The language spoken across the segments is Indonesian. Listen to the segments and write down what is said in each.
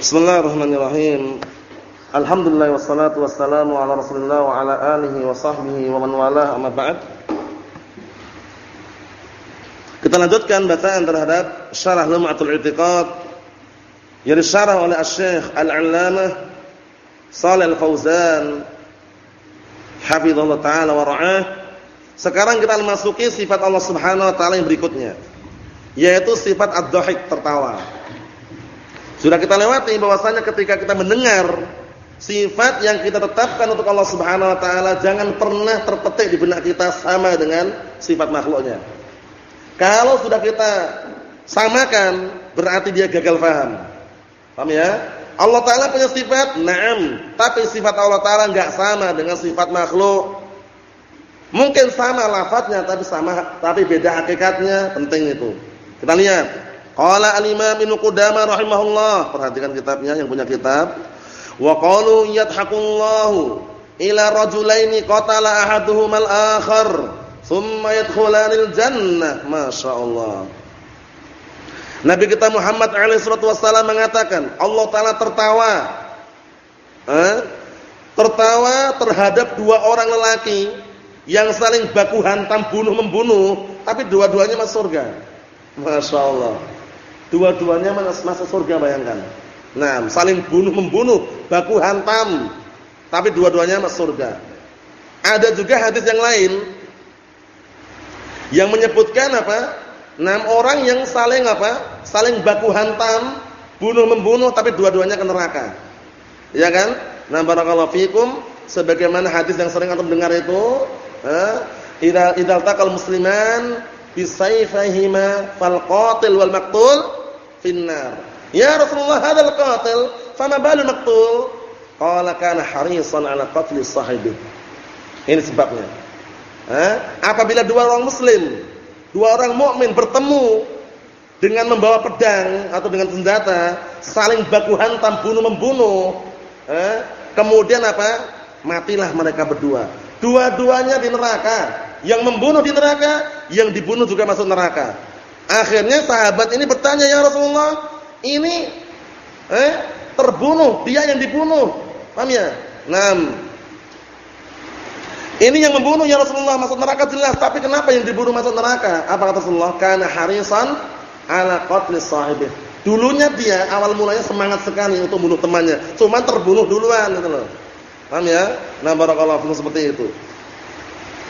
Bismillahirrahmanirrahim. Alhamdulillah wassalatu wassalamu ala Rasulillah wa ala alihi wa sahbihi wa man walah amma ba'd. Kita lanjutkan bacaan terhadap Syarah Lum'atul I'tiqad yang disyarah oleh Asy-Syaikh Al-'Allamah Shalih Al-Fauzan hafizallahu taala wa ra'ah. Sekarang kita memasuki sifat Allah Subhanahu wa taala yang berikutnya, yaitu sifat ad-dhahik, tertawa. Sudah kita lewati bahwasanya ketika kita mendengar sifat yang kita tetapkan untuk Allah Subhanahu wa taala jangan pernah terpetik di benak kita sama dengan sifat makhluknya. Kalau sudah kita samakan berarti dia gagal paham. Paham ya? Allah taala punya sifat, na'am, tapi sifat Allah taala enggak sama dengan sifat makhluk. Mungkin sama lafadznya tapi sama tapi beda hakikatnya, penting itu. Kita lihat Qala al-Imam Ibnu Qudamah rahimahullah, perhatikan kitabnya yang punya kitab. Wa qalu yadhakullahu ila rajulaini qatala ahaduhuma al-akhar, thumma yadkhulanil jannah. Masyaallah. Nabi kita Muhammad alaihi wasallam mengatakan, Allah taala tertawa. Eh? Tertawa terhadap dua orang lelaki yang saling baku hantam bunuh membunuh, tapi dua-duanya masuk surga. Masya Allah. Dua-duanya masuk surga bayangkan. Nah, saling bunuh membunuh, baku hantam, tapi dua-duanya masuk surga. Ada juga hadis yang lain yang menyebutkan apa? Enam orang yang saling apa? Saling baku hantam, bunuh membunuh, tapi dua-duanya ke neraka. Ya kan? Nah, barakallahu fikum sebagaimana hadis yang sering antum dengar itu, eh, idza musliman bisayfihima fal qatil wal maqtul finnar. Ya Rasulullah hadzal qatil, fama balul maqtul? Qala kana harisan ala qatli sahibi. Ini sebabnya. Eh? Apabila dua orang muslim, dua orang mukmin bertemu dengan membawa pedang atau dengan senjata, saling baku hantam bunuh membunuh, eh? kemudian apa? Matilah mereka berdua. Dua-duanya di neraka. Yang membunuh di neraka, yang dibunuh juga masuk neraka. Akhirnya sahabat ini bertanya, "Ya Rasulullah, ini eh terbunuh, dia yang dibunuh." Paham ya? Naam. Ini yang membunuh ya Rasulullah masuk neraka jelas, tapi kenapa yang dibunuh masuk neraka? Apa kata Rasulullah? Karena harisan ala qatli sahibih. Dulunya dia awal mulanya semangat sekali untuk bunuh temannya, cuma terbunuh duluan gitu loh. Paham ya? Nah, barakallahu seperti itu.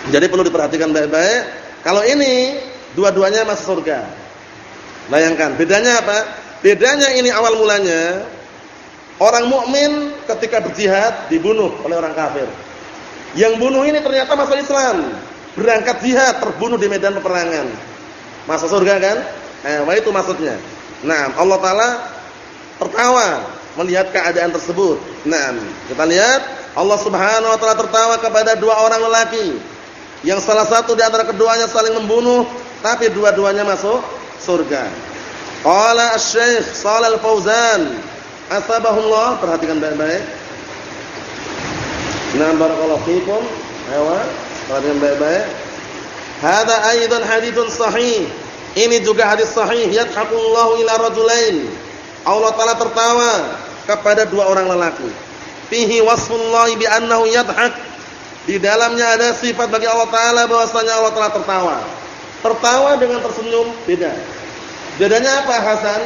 Jadi perlu diperhatikan baik-baik. Kalau ini Dua-duanya masuk surga. Bayangkan, bedanya apa? Bedanya ini awal mulanya orang mukmin ketika berjihad dibunuh oleh orang kafir. Yang bunuh ini ternyata masuk Islam, berangkat jihad, terbunuh di medan peperangan. Masuk surga kan? Eh, itu maksudnya. Nah, Allah taala tertawa melihat keadaan tersebut. Nah, kita lihat Allah Subhanahu wa taala tertawa kepada dua orang lelaki yang salah satu di antara keduanya saling membunuh tapi dua-duanya masuk surga. Qala Asy-Syaikh Shalal Fauzan, asbahullah, perhatikan baik-baik. Nah, barakallahu fikum. Ayo, perhatikan baik-baik. Hada aidan haditsun sahih. Ini juga hadis sahih, yadhaqullahu ila rajulain. Allah taala tertawa kepada dua orang lelaki. Fihi wasfullahi bi annahu yadhaq. Di dalamnya ada sifat bagi Allah taala bahwasanya Allah taala tertawa. Tertawa dengan tersenyum beda. Bedanya apa Hasan?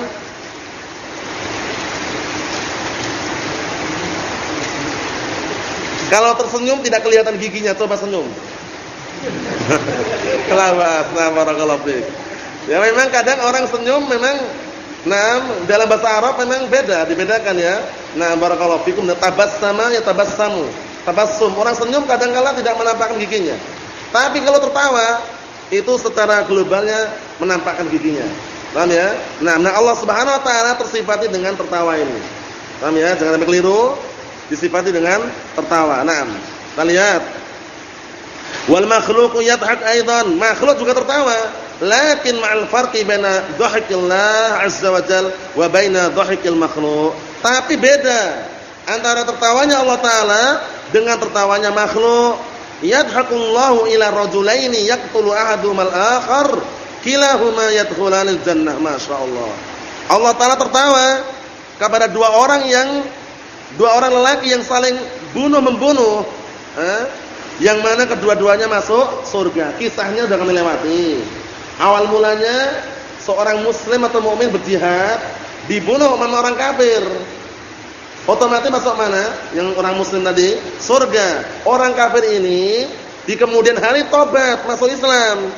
Kalau tersenyum tidak kelihatan giginya, coba senyum. Kelabat, nah barakallahu. Ya memang kadang orang senyum memang nah dalam bahasa Arab memang beda, dibedakan ya. Nah barakallahu fikum tabassama ya tabassamu. Tabassum, orang senyum kadang kala tidak menampakkan giginya. Tapi kalau tertawa itu secara globalnya menampakkan giginya. Paham ya? Nah, nah Allah Subhanahu wa taala tersifati dengan tertawa ini. Paham ya? Jangan sampai keliru. Disifati dengan tertawa. Nah, kita lihat. Wal makhluqu yadhak aidan. Makhluk juga tertawa. Lakin ma'al farqi baina dhahikillah azza wa jal wa baina dhahikil makhluq. Tapi beda antara tertawanya Allah taala dengan tertawanya makhluk yadhakullahu ila rajulaini yaqtulu ahadumal akhar kilahuma yadkhulanil jannah masyaallah Allah taala tertawa kepada dua orang yang dua orang lelaki yang saling bunuh membunuh, eh, yang mana kedua-duanya masuk surga. Kisahnya sudah kami lewati. Awal mulanya seorang muslim atau mukmin berjihad dibunuh sama orang kafir. Otomatis masuk mana? Yang orang muslim tadi, surga. Orang kafir ini di kemudian hari tobat masuk Islam.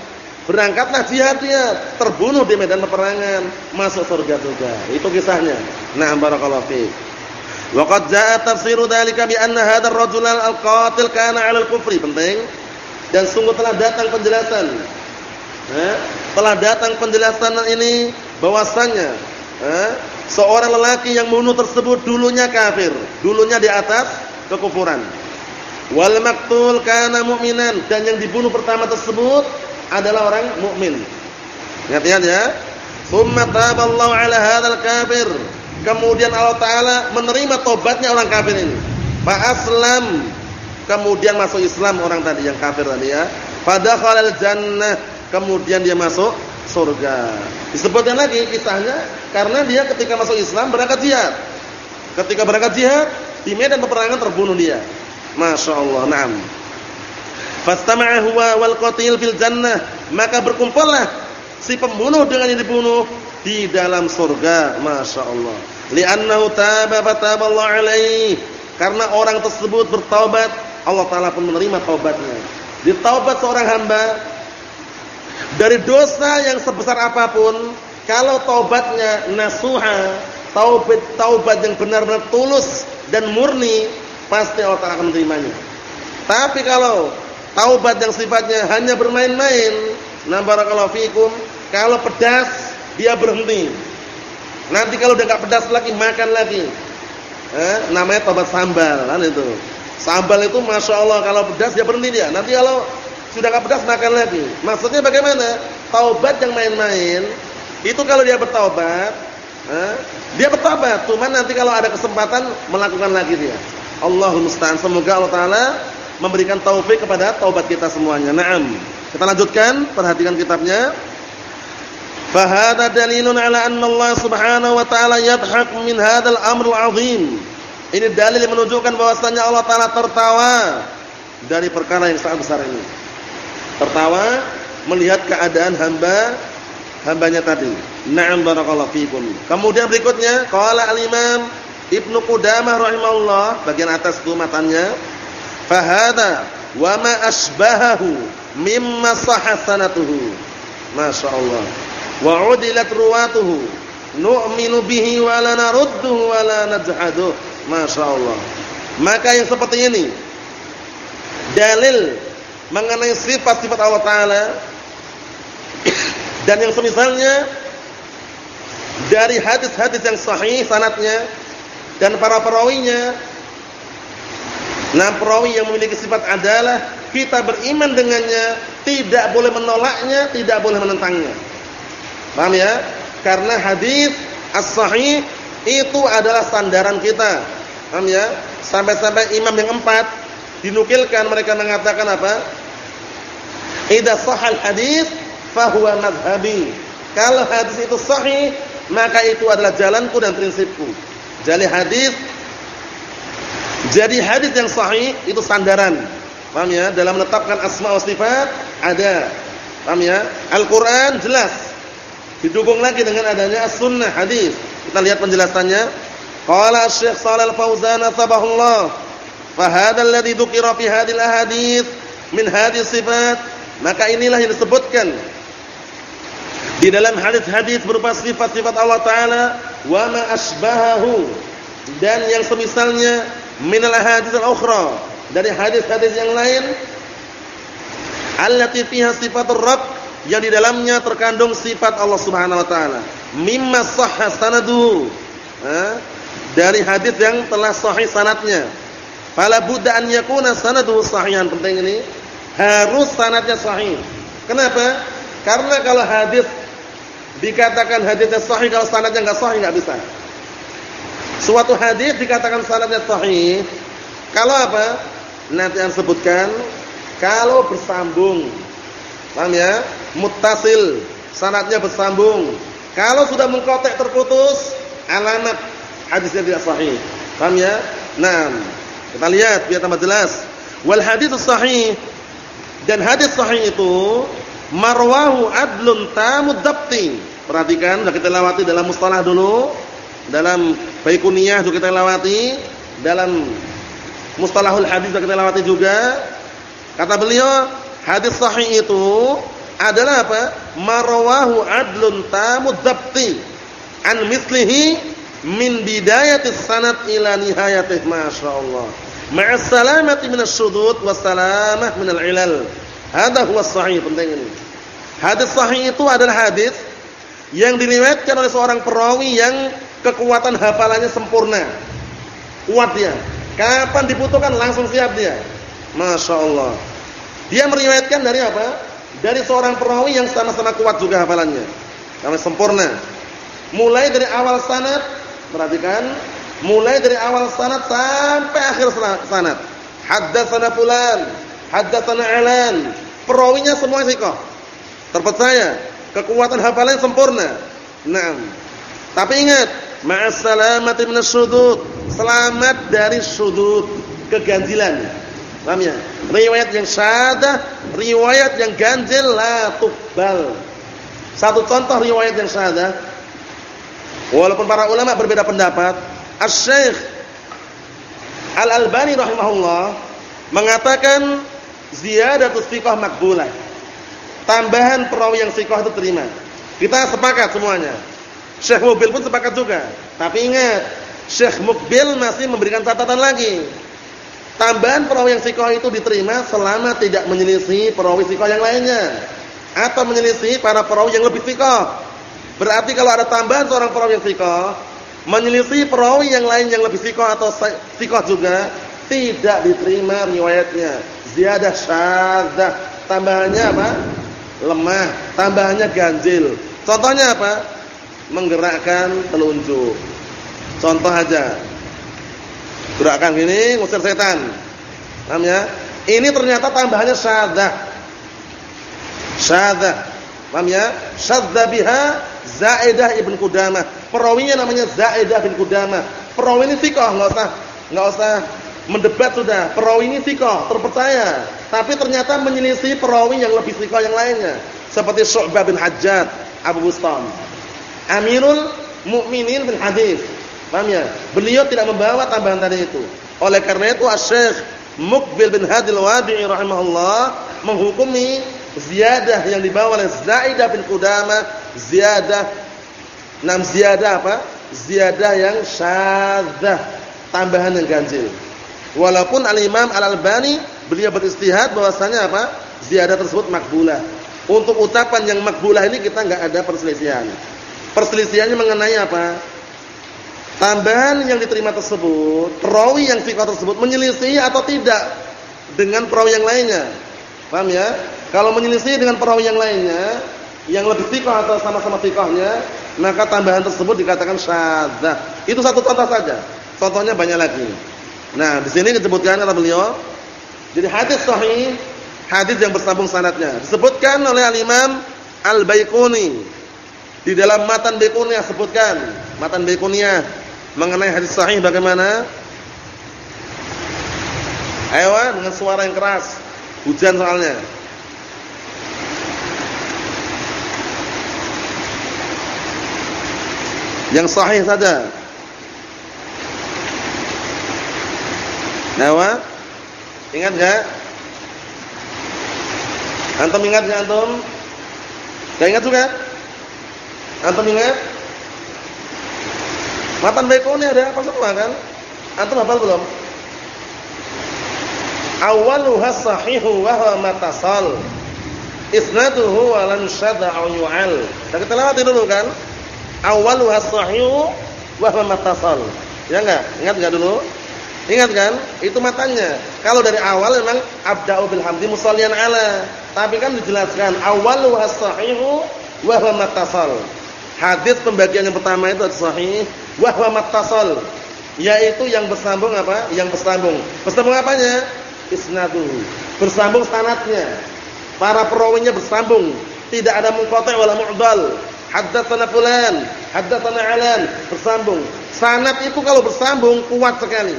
Berangkatlah jihad dia, terbunuh di medan peperangan, masuk surga juga. Itu kisahnya. Nah, barakallahu fiik. Wa qad jaa tafsiru dzalika bi anna hadzal rajul al-qatil kana 'ala al-kufri. Penting. Dan sungguh telah datang penjelasan. Eh, telah datang penjelasan ini bahwasannya eh, seorang lelaki yang membunuh tersebut dulunya kafir, dulunya di atas kekufuran. Wal maktul kana mu'minan dan yang dibunuh pertama tersebut adalah orang mukmin. Ingat-ingat ya. Tsumma taballahu 'ala hadzal kafir. Kemudian Allah taala menerima tobatnya orang kafir ini. Fa aslam. Kemudian masuk Islam orang tadi yang kafir tadi ya. Fadakhalal jannah. Kemudian dia masuk surga. Disebutkan lagi kisahnya karena dia ketika masuk Islam berangkat jihad. Ketika berangkat jihad di medan peperangan terbunuh dia. Masya Allah. Naam. Fastama'a huwa wal qatil fil jannah, maka berkumpullah si pembunuh dengan yang dibunuh di dalam surga. Masya Allah. Li'annahu taba fataballahu alaihi. Karena orang tersebut bertaubat, Allah taala pun menerima taubatnya. Ditaubat seorang hamba dari dosa yang sebesar apa pun, kalau taubatnya nasuha, taubat taubat yang benar-benar tulus dan murni, pasti Allah taala akan menerimanya. Tapi kalau Taubat yang sifatnya hanya bermain-main. Nah barakallahu fikum, kalau pedas dia berhenti. Nanti kalau udah enggak pedas lagi makan lagi. Eh, namanya taubat sambal kan itu. Sambal itu masya Allah kalau pedas dia berhenti dia. Nanti kalau sudah enggak pedas makan lagi. Maksudnya bagaimana? Taubat yang main-main itu kalau dia bertaubat, eh, dia bertaubat. Cuman nanti kalau ada kesempatan melakukan lagi dia. Allahumma musta'an. Semoga Allah Taala memberikan taufik kepada taubat kita semuanya. Naam. Kita lanjutkan, perhatikan kitabnya. Fahada dalilun ala anna Allah Subhanahu wa taala yadhhak min hadzal amrul azim. Ini dalil yang menunjukkan bahwasanya Allah taala tertawa dari perkara yang sangat besar ini. Tertawa melihat keadaan hamba hambanya tadi. Na'am barakallahu fikum. Kemudian berikutnya qala al-Imam Ibnu Qudamah rahimahullah bagian atas itu matanya Fahada wa ma asbahahu mimma sahha sanatuhu. Masyaallah. Wa udilat ruwatuhu. Nu'minu bihi wa la narudduhu wa la najhaduh. Masyaallah. Maka yang seperti ini dalil mengenai sifat-sifat Allah taala dan yang semisalnya dari hadis-hadis yang sahih sanatnya dan para perawinya Nah perawi yang memiliki sifat adalah kita beriman dengannya, tidak boleh menolaknya, tidak boleh menentangnya. Paham ya? Karena hadis as-sahih itu adalah sandaran kita. Paham ya? Sampai-sampai imam yang empat dinukilkan mereka mengatakan apa? Idza sahal hadis fahuwa madhhabi. Kalau hadis itu sahih, maka itu adalah jalanku dan prinsipku. Jadi hadis jadi hadis yang sahih itu sandaran. Paham ya? Dalam menetapkan asma wa sifat ada. Paham ya? Al-Qur'an jelas. Didukung lagi dengan adanya as-sunnah hadis. Kita lihat penjelasannya. Qala Syekh Shalal Fauzan tabahullah. Fa hadzal ladzi dzukira fi hadhil ahadits min hadhihi sifat. Maka inilah yang disebutkan di dalam hadis-hadis berupa sifat-sifat Allah taala wa ma asbahahu dan yang semisalnya minal hadis al-ukhra. Dari hadis-hadis yang lain allati fiha sifatur rabb yang di dalamnya terkandung sifat Allah Subhanahu wa taala. Mimma sahha sanadu. Dari hadis yang telah sahih sanatnya. Fala budda an yakuna sanaduhu sahihan. Penting ini harus sanatnya sahih kenapa karena kalau hadis dikatakan hadisnya sahih kalau sanatnya enggak sahih enggak bisa Suatu hadis dikatakan sanadnya sahih kalau apa? Nanti yang sebutkan kalau bersambung. Paham ya? Muttasil, sanadnya bersambung. Kalau sudah mengkotek terputus, alamat hadisnya tidak sahih. Paham ya? Nah, kita lihat biar tambah jelas. Wal hadis sahih dan hadis sahih itu marwahu adlun tamud dabti. Perhatikan, sudah kita lewati dalam mustalah dulu, dalam baikuniyah sudah kita lewati, dalam mustalahul hadis sudah kita lewati juga. Kata beliau, hadis sahih itu adalah apa? Marwahu adlun tamud dabti an mislihi min bidayatis sanad ila nihayatih masyaallah. Ma'as salamati minasy syudud was salamah minal ilal. Hada huwa sahih penting ini. Hadis sahih itu adalah hadis yang diriwayatkan oleh seorang perawi yang kekuatan hafalannya sempurna. Kuat dia. Kapan dibutuhkan langsung siap dia. Masya Allah. Dia meriwayatkan dari apa? Dari seorang perawi yang sama-sama kuat juga hafalannya. Sama sempurna. Mulai dari awal sanad, perhatikan, mulai dari awal sanad sampai akhir sanad. Haddatsana fulan, haddatsana alan. Perawinya semua sikoh. Terpercaya kekuatan hafalan sempurna. Naam. Tapi ingat, ma'as salamati minasyudud. Selamat dari sudud, keganjilan. Paham ya? Riwayat yang syadah, riwayat yang ganjil la tuqbal. Satu contoh riwayat yang syadah. Walaupun para ulama berbeda pendapat, Asy-Syaikh Al-Albani rahimahullah mengatakan ziyadatus thiqah makbulah tambahan perawi yang sikoh itu terima. Kita sepakat semuanya. Syekh Mubil pun sepakat juga. Tapi ingat, Syekh Mubil masih memberikan catatan lagi. Tambahan perawi yang sikoh itu diterima selama tidak menyelisih perawi sikoh yang lainnya. Atau menyelisih para perawi yang lebih sikoh. Berarti kalau ada tambahan seorang perawi yang sikoh, menyelisih perawi yang lain yang lebih sikoh atau sikoh juga, tidak diterima riwayatnya. Ziyadah syadzah. Tambahannya apa? lemah, tambahannya ganjil. Contohnya apa? Menggerakkan telunjuk. Contoh aja. Gerakan gini ngusir setan. Paham ya? Ini ternyata tambahannya syadah. Syadah. Paham ya? Syadza biha Zaidah ibn Qudamah. Perawinya namanya Zaidah bin Qudamah. Perawi ini thiqah, enggak usah enggak usah mendebat sudah. Perawi ini thiqah, terpercaya. Tapi ternyata menyelisih perawi yang lebih thiqah yang lainnya. Seperti Syu'bah bin Hajjat, Abu Bustam. Amirul Mukminin bin Hadis. Paham ya? Beliau tidak membawa tambahan tadi itu. Oleh karena itu Asy-Syaikh Mukbil bin Hadil Wadi'i rahimahullah menghukumi ziyadah yang dibawa oleh Zaidah bin Qudamah, ziyadah enam ziyadah apa? Ziyadah yang syadzah, tambahan yang ganjil. Walaupun Al-Imam Al-Albani beliau beristihad bahwasanya apa? Ziyadah tersebut makbulah. Untuk ucapan yang makbulah ini kita enggak ada perselisihan. Perselisihannya mengenai apa? Tambahan yang diterima tersebut, perawi yang fikih tersebut menyelisih atau tidak dengan perawi yang lainnya. Paham ya? Kalau menyelisih dengan perawi yang lainnya, yang lebih fikih atau sama-sama fikihnya, maka tambahan tersebut dikatakan syadzah. Itu satu contoh saja. Contohnya banyak lagi. Nah, di sini disebutkan kata beliau, jadi hadis sahih, hadis yang bersambung sanadnya. Disebutkan oleh Al-Imam Al-Baiquni di dalam matan Baiquniyah sebutkan, matan Baiquniyah mengenai hadis sahih bagaimana? Ayo dengan suara yang keras. Hujan soalnya. Yang sahih saja. Nawa? Ingat enggak? Antum ingat enggak antum? Enggak ingat juga? Antum ingat? Matan Baikuni ada apa semua kan? Antum hafal belum? Awaluha sahihu wa huwa matasal. Isnaduhu wa lam syadda aw yu'al. kita lewati dulu kan? Awaluha sahihu wa huwa matasal. Ya enggak? Ingat enggak dulu? Ingat kan? Itu matanya. Kalau dari awal memang abda'u bil hamdi musallian ala. Tapi kan dijelaskan awalu as-sahihu wa huwa mattasal. Hadis pembagian yang pertama itu sahih wa huwa mattasal. Yaitu yang bersambung apa? Yang bersambung. Bersambung apanya? Isnadu. Bersambung sanatnya. Para perawinya bersambung. Tidak ada munqati' wala mu'dal. Haddatsana fulan, haddatsana alan, bersambung. Sanad itu kalau bersambung kuat sekali.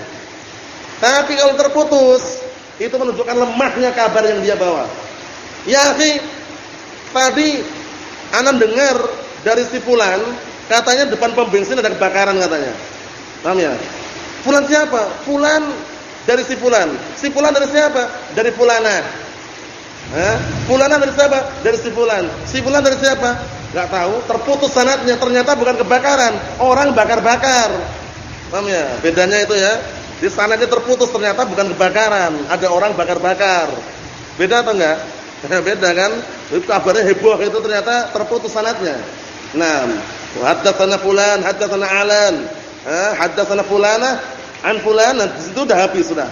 Tapi kalau terputus, itu menunjukkan lemahnya kabar yang dia bawa. Ya, akhi, tadi ana dengar dari si fulan, katanya depan pom bensin ada kebakaran katanya. Paham ya? Fulan siapa? Fulan dari si fulan. Si fulan dari siapa? Dari fulana. Eh? Fulana dari siapa? Dari si fulan. Si fulan dari siapa? Enggak tahu. Terputus sanadnya. Ternyata bukan kebakaran, orang bakar-bakar. Paham ya? Bedanya itu ya. Di sanadnya terputus ternyata bukan kebakaran, ada orang bakar-bakar. Beda atau enggak? Beda kan? Itu kabarnya heboh itu ternyata terputus sanadnya. Nah, haddatsana fulan, haddatsana alan. Eh, haddatsana fulana an fulana, itu sudah habis sudah.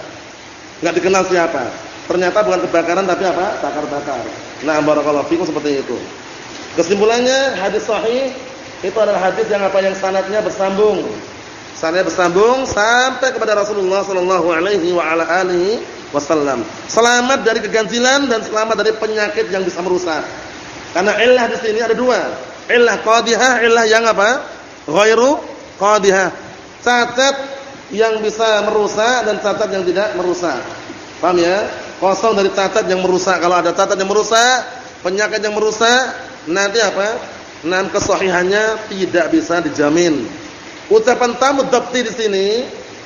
Enggak dikenal siapa. Ternyata bukan kebakaran tapi apa? Bakar-bakar. Nah, barakallahu fikum seperti itu. Kesimpulannya hadis sahih itu adalah hadis yang apa yang sanadnya bersambung. Sanadnya bersambung sampai kepada Rasulullah sallallahu alaihi wa ala alihi wasallam. Selamat dari keganjilan dan selamat dari penyakit yang bisa merusak. Karena illah di sini ada dua. Illah qadhihah, illah yang apa? Ghairu qadhihah. Cacat yang bisa merusak dan cacat yang tidak merusak. Paham ya? Kosong dari cacat yang merusak. Kalau ada cacat yang merusak, penyakit yang merusak, nanti apa? Nan kesahihannya tidak bisa dijamin. Ucapan tamu dapti di sini,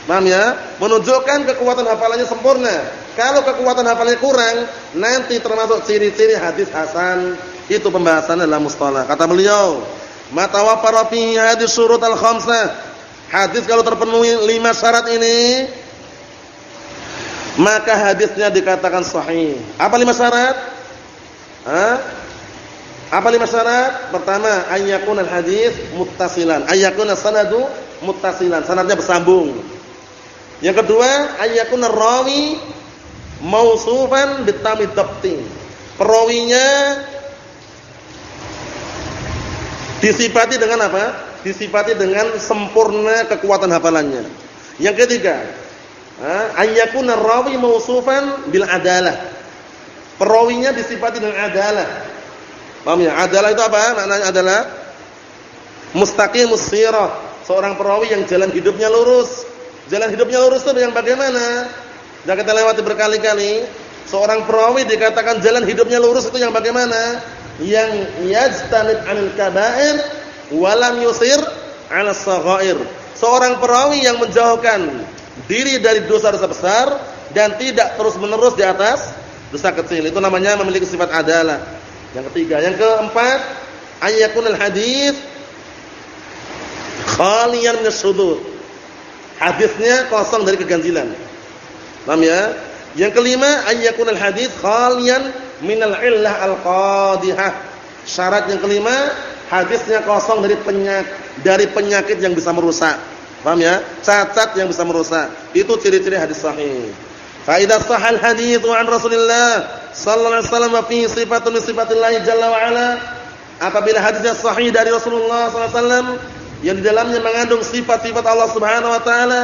paham ya? Menunjukkan kekuatan hafalannya sempurna. Kalau kekuatan hafalannya kurang, nanti termasuk ciri-ciri hadis hasan. Itu pembahasan dalam mustalah. Kata beliau, "Ma tawaffara fi hadis syurut al-khamsah." Hadis kalau terpenuhi lima syarat ini, maka hadisnya dikatakan sahih. Apa lima syarat? Hah? Apa lima syarat? Pertama, ayyakun al-hadis muttasilan. Ayyakun sanadu muttasilan. Sanadnya bersambung. Yang kedua, ayyakun ar-rawi mausufan bitamid dabti. Perawinya disifati dengan apa? disifati dengan sempurna kekuatan hafalannya. Yang ketiga, ayyakuna rawi mausufan bil adalah. Perawinya disifati dengan adalah. Paham ya? Adalah itu apa? Maknanya adalah mustaqimus sirah, seorang perawi yang jalan hidupnya lurus. Jalan hidupnya lurus itu yang bagaimana? Sudah kita lewati berkali-kali. Seorang perawi dikatakan jalan hidupnya lurus itu yang bagaimana? Yang yajtanib 'anil kaba'ir walam yusir 'ala saghair. Seorang perawi yang menjauhkan diri dari dosa-dosa besar dan tidak terus-menerus di atas dosa kecil. Itu namanya memiliki sifat adalah. Yang ketiga, yang keempat, ayyakunal hadis khaliyan min. Hadisnya kosong dari keganjilan. Paham ya? Yang kelima, ayyakunal hadis khaliyan minal illah al-qadihah. Syarat yang kelima, hadisnya kosong dari penyakit dari penyakit yang bisa merusak. Paham ya? Cacat yang bisa merusak. Itu ciri-ciri hadis sahih. Fa idza sahal hadits an Rasulillah sallallahu alaihi wasallam fi sifatun sifatillah jalla wa ala, apabila hadisnya sahih dari Rasulullah sallallahu alaihi wasallam yang di dalamnya mengandung sifat-sifat Allah Subhanahu wa taala,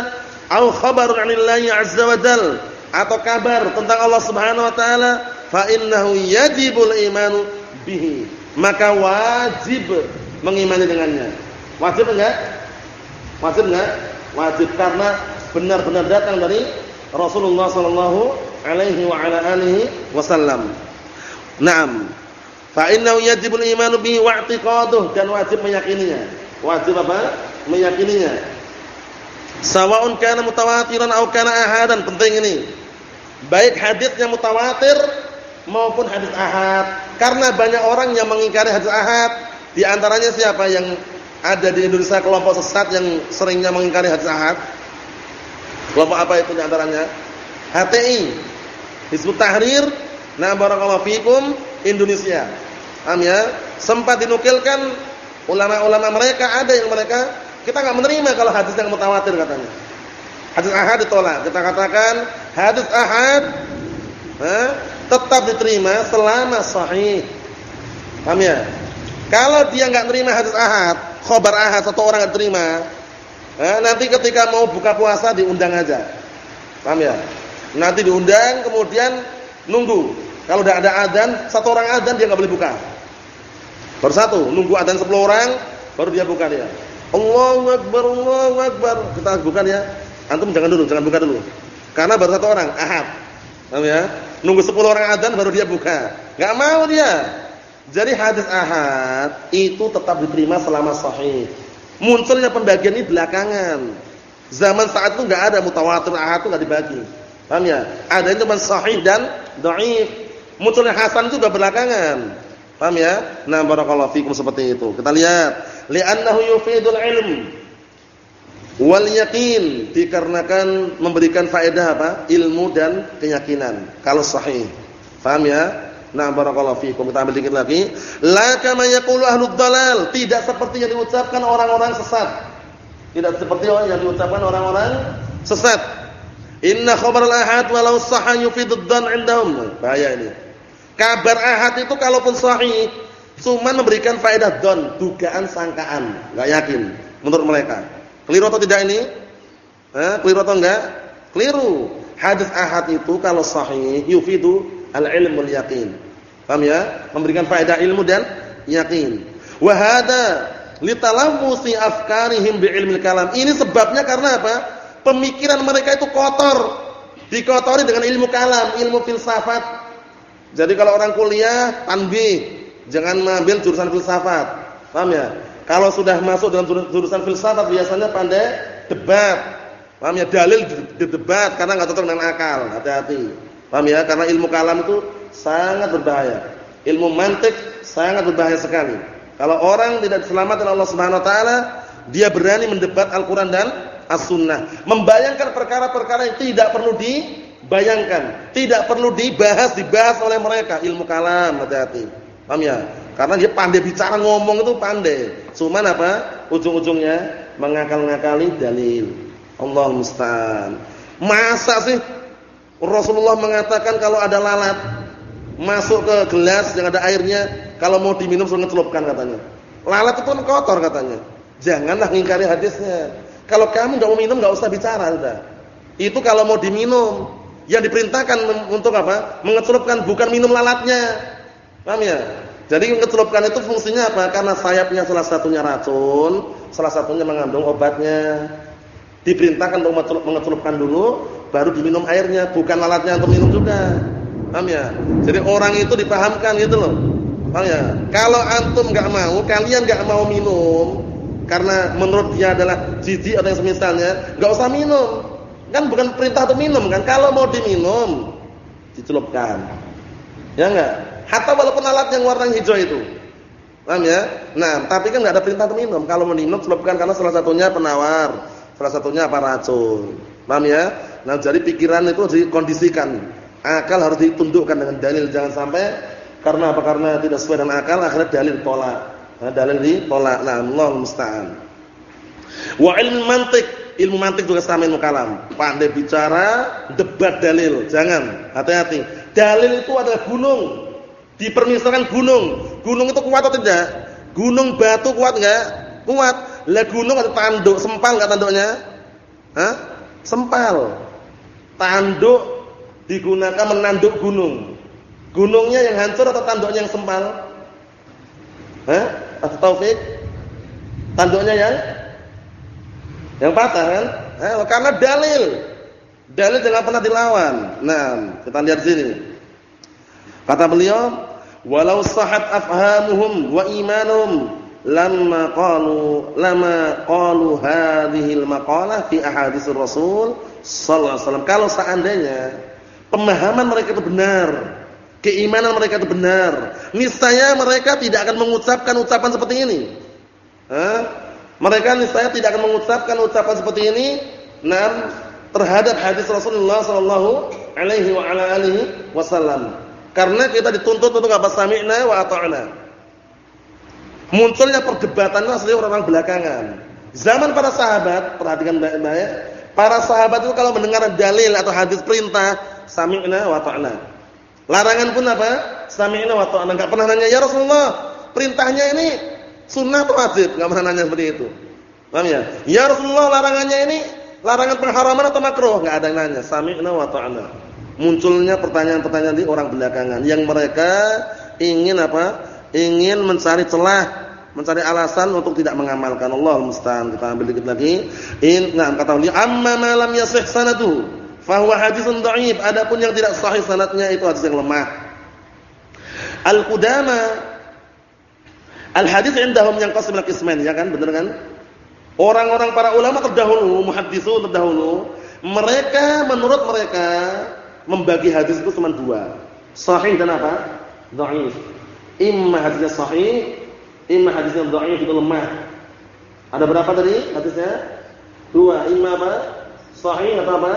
au khabarun 'anillahi 'azza wa jalla atau kabar tentang Allah Subhanahu wa taala, fa innahu yajibul imanu bihi maka wajib mengimani dengannya. Wajib enggak? Wajib enggak? Wajib karena benar-benar datang dari Rasulullah sallallahu alaihi wa ala alihi wasallam. Naam. Fa innahu yajibul imanu bihi wa i'tiqaduh dan wajib meyakininya. Wajib apa? Meyakininya. Sawa'un kana mutawatiran atau kana ahadan, penting ini. Baik hadisnya mutawatir maupun hadis ahad. Karena banyak orang yang mengingkari hadis ahad. Di antaranya siapa yang ada di Indonesia kelompok sesat yang seringnya mengingkari hadis ahad? Kelompok apa itu antaranya? HTI. Hizbut Tahrir. Nah barakallahu fikum Indonesia. Paham ya? Sempat dinukilkan ulama-ulama mereka ada yang mereka kita enggak menerima kalau hadis yang mutawatir katanya. Hadis ahad ditolak. Kita katakan hadis ahad eh, tetap diterima selama sahih. Paham ya? Kalau dia enggak terima hadis ahad, khabar ahad satu orang enggak terima, eh, nanti ketika mau buka puasa diundang aja. Paham ya? Nanti diundang kemudian nunggu. Kalau udah ada adzan, satu orang adzan dia enggak boleh buka. Baru satu, nunggu adzan 10 orang baru dia buka dia. Allahu akbar, Allahu akbar. Kita buka ya. Antum jangan dulu, jangan buka dulu. Karena baru satu orang, ahad. Paham ya? Nunggu 10 orang adzan baru dia buka. Enggak mau dia. Jadi hadis ahad itu tetap diterima selama sahih. Munculnya pembagian ini belakangan. Zaman saat itu enggak ada mutawatir ahad itu enggak dibagi. Paham ya? Ada cuma sahih dan dhaif. Munculnya hasan itu sudah belakangan. Paham ya? Nah, barakallahu fikum seperti itu. Kita lihat, li'annahu yufidul ilm wal yaqin dikarenakan memberikan faedah apa? Ilmu dan keyakinan. Kalau sahih. Paham ya? Nah, barakallahu fikum. Kita ambil dikit lagi. La kama yaqulu ahlud dalal, tidak seperti yang diucapkan orang-orang sesat. Tidak seperti yang diucapkan orang-orang sesat. Inna khabar al-ahad walau sahha yufidud dhan 'indahum. Bahaya ini. Kabar ahad itu kalaupun sahih cuma memberikan faedah don, dugaan sangkaan, enggak yakin menurut mereka. Keliru atau tidak ini? Eh, keliru atau enggak? Keliru. Hadis ahad itu kalau sahih yufidu al-ilmul yaqin. Paham ya? Memberikan faedah ilmu dan yakin. Wa hada litalamusi afkarihim bi ilmil kalam. Ini sebabnya karena apa? pemikiran mereka itu kotor, dikotori dengan ilmu kalam, ilmu filsafat. Jadi kalau orang kuliah tanbih, jangan mengambil jurusan filsafat. Paham ya? Kalau sudah masuk dalam jurusan filsafat biasanya pandai debat. Paham ya? Dalil debat karena enggak cocok dengan akal. Hati-hati. Paham ya? Karena ilmu kalam itu sangat berbahaya. Ilmu mantik sangat berbahaya sekali. Kalau orang tidak diselamatkan Allah Subhanahu wa taala, dia berani mendebat Al-Qur'an dan as-sunnah. Membayangkan perkara-perkara yang tidak perlu dibayangkan, tidak perlu dibahas, dibahas oleh mereka. Ilmu kalam, hati-hati. Paham ya? Karena dia pandai bicara ngomong itu pandai. Cuman apa? Ujung-ujungnya mengakal-ngakali dalil. Allah musta'an. Masa sih Rasulullah mengatakan kalau ada lalat masuk ke gelas yang ada airnya, kalau mau diminum suruh ngecelupkan katanya. Lalat itu kan kotor katanya. Janganlah ngingkari hadisnya. Kalau kamu nggak mau minum nggak usah bicara udah. Itu kalau mau diminum. Yang diperintahkan untuk apa? Mengecelupkan bukan minum lalatnya. Paham ya? Jadi mengecelupkan itu fungsinya apa? Karena sayapnya salah satunya racun, salah satunya mengandung obatnya. Diperintahkan untuk mengecelupkan dulu, baru diminum airnya, bukan lalatnya untuk minum juga. Paham ya? Jadi orang itu dipahamkan gitu loh. Paham ya? Kalau antum nggak mau, kalian nggak mau minum, karena menurut dia adalah jijik atau yang semisalnya, enggak usah minum. Kan bukan perintah untuk minum kan. Kalau mau diminum, dicelupkan. Ya enggak? Hatta walaupun alat yang warna hijau itu. Paham ya? Nah, tapi kan enggak ada perintah untuk minum. Kalau mau minum celupkan karena salah satunya penawar, salah satunya apa racun. Paham ya? Nah, jadi pikiran itu dikondisikan. Akal harus ditundukkan dengan dalil, jangan sampai karena apa? Karena tidak sesuai dengan akal akhirnya dalil tolak. Nah, dalil ditolak. Nah, Allah musta'an. Wa ilmu mantik, ilmu mantik juga sama ilmu kalam. Pandai bicara, debat dalil. Jangan, hati-hati. Dalil itu adalah gunung. Dipermisalkan gunung. Gunung itu kuat atau tidak? Gunung batu kuat enggak? Kuat. Lah gunung ada tanduk, sempal enggak tanduknya? Hah? Sempal. Tanduk digunakan menanduk gunung. Gunungnya yang hancur atau tanduknya yang sempal? Hah? atau taufik tanduknya yang yang patah kan eh, karena dalil dalil jangan pernah dilawan nah kita lihat sini kata beliau walau sahat afhamuhum wa imanuhum lamma qalu lama qalu hadhihi al-maqalah fi ahadits rasul sallallahu alaihi wasallam kalau seandainya pemahaman mereka itu benar keimanan mereka itu benar, niscaya mereka tidak akan mengucapkan ucapan seperti ini. Hah? Mereka niscaya tidak akan mengucapkan ucapan seperti ini nam terhadap hadis Rasulullah sallallahu alaihi wa ala alihi wasallam. Karena kita dituntut untuk apa? Sami'na wa ata'na. Munculnya perdebatan itu asli orang-orang belakangan. Zaman para sahabat, perhatikan baik-baik, para sahabat itu kalau mendengar dalil atau hadis perintah, sami'na wa ata'na. Larangan pun apa? Sami'na wa ta'ana. Enggak pernah nanya, "Ya Rasulullah, perintahnya ini sunnah atau wajib?" Enggak pernah nanya seperti itu. Paham ya? Ya Rasulullah, larangannya ini larangan pengharaman atau makruh? Enggak ada yang nanya. Sami'na wa ta'ana. Munculnya pertanyaan-pertanyaan di orang belakangan yang mereka ingin apa? Ingin mencari celah, mencari alasan untuk tidak mengamalkan. Allah musta'an. Kita ambil dikit lagi. In, nah kata beliau, "Amma ma lam yasih sanadu, fa huwa haditsun dha'if." Adapun yang tidak sahih sanadnya itu hadis yang lemah. Al-Qudama Al-hadis indahum yang qasim al-qismain, ya kan? Benar kan? Orang-orang para ulama terdahulu, muhaddisun terdahulu, mereka menurut mereka membagi hadis itu cuma dua. Sahih dan apa? Dhaif. Imma hadisnya sahih, imma hadisnya dhaif itu lemah. Ada berapa tadi hadisnya? Dua. Imma apa? Sahih atau apa?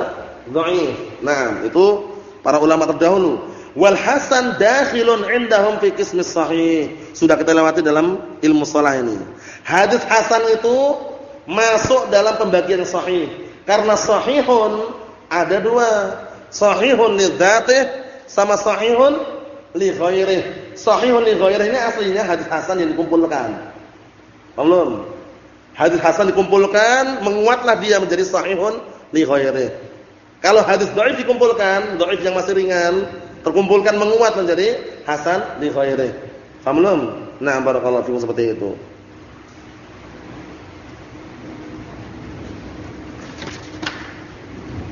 Dhaif. Nah, itu para ulama terdahulu. Wal hasan dakhilun indahum fi qismis sahih. Sudah kita lewati dalam ilmu shalah ini. Hadis hasan itu masuk dalam pembagian sahih. Karena sahihun ada dua. Sahihun li dzatih sama sahihun li. Sahihun li ini aslinya hadis hasan yang dikumpulkan. Belum. Hadis hasan dikumpulkan, menguatlah dia menjadi sahihun li. Kalau hadis dhaif dikumpulkan, dhaif yang masih ringan, terkumpulkan menguat menjadi hasan li ghairih. Paham belum? Nah, barakallahu fikum seperti itu.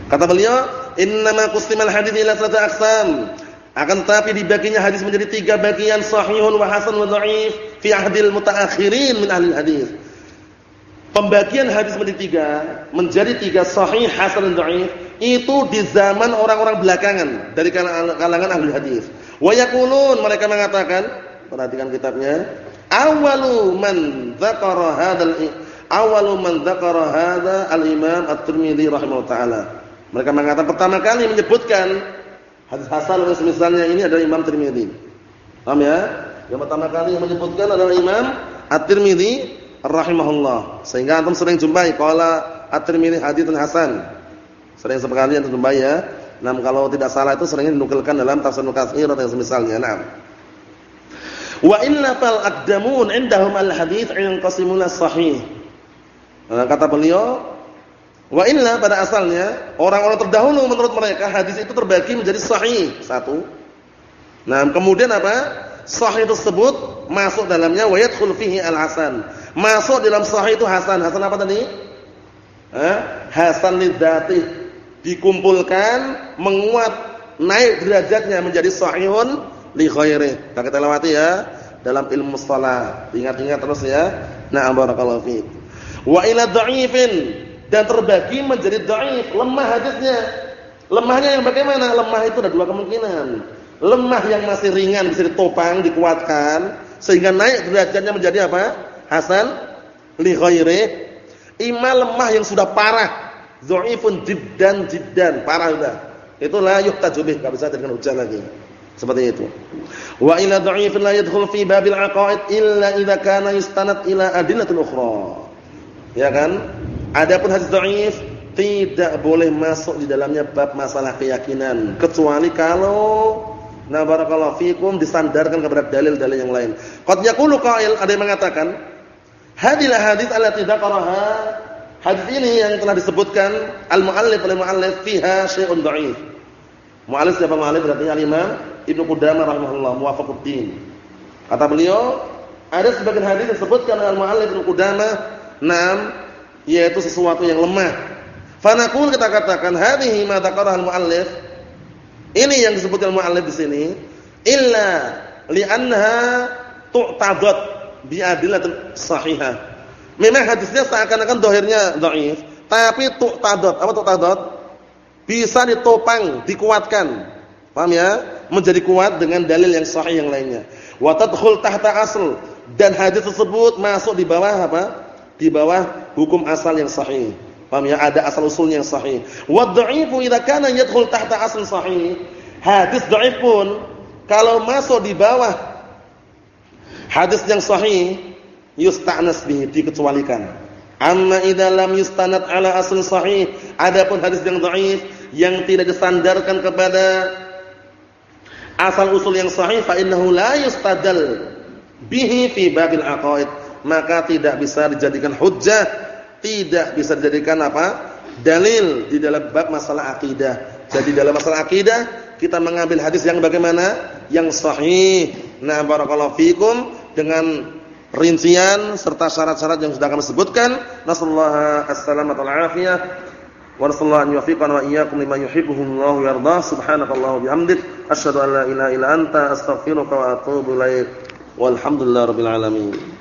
Kata beliau, "Innama qusimal hadits ila salata aqsam." Akan tetapi dibaginya hadis menjadi tiga bagian sahihun wa hasan wa dhaif fi ahdil mutaakhirin min ahli hadis. Pembagian hadis menjadi tiga, menjadi tiga sahih, hasan dan dhaif itu di zaman orang-orang belakangan dari kalangan ahli hadis. Wa yaqulun mereka mengatakan, perhatikan kitabnya, awalu man dzakara hadzal awalu man dzakara hadza al-Imam At-Tirmidzi rahimahullah taala. Mereka mengatakan pertama kali menyebutkan hadis hasan dan semisalnya ini adalah Imam Tirmizi. Paham ya? Yang pertama kali yang menyebutkan adalah Imam At-Tirmizi rahimahullah. Sehingga antum sering jumpai qala At-Tirmizi haditsun hasan. Sering sekali antum jumpai ya. Nah, kalau tidak salah itu sering dinukilkan dalam tafsir Nukatsir atau semisalnya. Nah. Wa inna fal aqdamun indahum al-hadits 'inqasimul sahih. Nah, kata beliau Wa illa pada asalnya orang-orang terdahulu menurut mereka hadis itu terbagi menjadi sahih satu. Nah, kemudian apa? Sahih tersebut masuk dalamnya wa yadkhul fihi al-hasan. Masuk dalam sahih itu hasan. Hasan apa tadi? Eh? Hasan lidzati. Dikumpulkan, menguat, naik derajatnya menjadi sahihun li ghairi. Kita kita lewati ya dalam ilmu shalah. Ingat-ingat terus ya. Nah, barakallahu fiik. Wa ila dha'ifin dan terbagi menjadi dhaif, lemah hadisnya. Lemahnya yang bagaimana? Lemah itu ada dua kemungkinan. Lemah yang masih ringan bisa ditopang, dikuatkan sehingga naik derajatnya menjadi apa? Hasan li ghairi. Ima lemah yang sudah parah, dhaifun jiddan jiddan, parah sudah. Itulah yuhtaju bih, enggak bisa dengan hujan lagi. Seperti itu. Wa ila dha'ifin la yadkhul fi babil aqaid illa idza kana yustanad ila adillatin ukhra. Ya kan? Adapun hadis dhaif tidak boleh masuk di dalamnya bab masalah keyakinan kecuali kalau na barakallahu fikum disandarkan kepada dalil-dalil yang lain. Qad yaqulu qail ada yang mengatakan hadilah hadis allati dzakaraha hadis ini yang telah disebutkan al-muallif oleh muallif fiha syai'un dhaif. Muallif siapa muallif berarti al-Imam Ibnu Qudamah rahimahullah muwafaquddin. Kata beliau ada sebagian hadis disebutkan al-muallif Ibnu Qudamah 6 yaitu sesuatu yang lemah. Fanaqul kita katakan hadhihi ma dzakaraha al-muallif. Ini yang disebutkan muallif di sini illa li'annaha tu'tadat bi adillatin sahihah. Memang hadisnya seakan-akan dohirnya dhaif, tapi tu'tadat. Apa tu'tadat? Bisa ditopang, dikuatkan. Paham ya? Menjadi kuat dengan dalil yang sahih yang lainnya. Wa tadkhul tahta asl dan hadis tersebut masuk di bawah apa? Di bawah hukum asal yang sahih. Paham ya? Ada asal usulnya yang sahih. Wa dha'ifu idza kana yadkhul tahta asl sahih. Hadis dhaif pun kalau masuk di bawah hadis yang sahih yusta'nas bihi dikecualikan. Amma idza lam yustanad ala asl sahih, adapun hadis yang dhaif yang tidak disandarkan kepada asal usul yang sahih fa innahu la yustadal bihi fi babil aqaid maka tidak bisa dijadikan hujjah tidak bisa dijadikan apa? dalil di dalam bab masalah akidah. Jadi dalam masalah akidah kita mengambil hadis yang bagaimana? Yang sahih. Nah, barakallahu fikum dengan rincian serta syarat-syarat yang sudah kami sebutkan. Nasallahu as-salamata wal afiyah. Wa nasallahu an yuwaffiqana wa iyyakum lima yuhibbuhu Allah wa yardah. Subhanakallahu bihamdik asyhadu an la ilaha illa anta astaghfiruka wa atubu ilaik. Walhamdulillahirabbil alamin.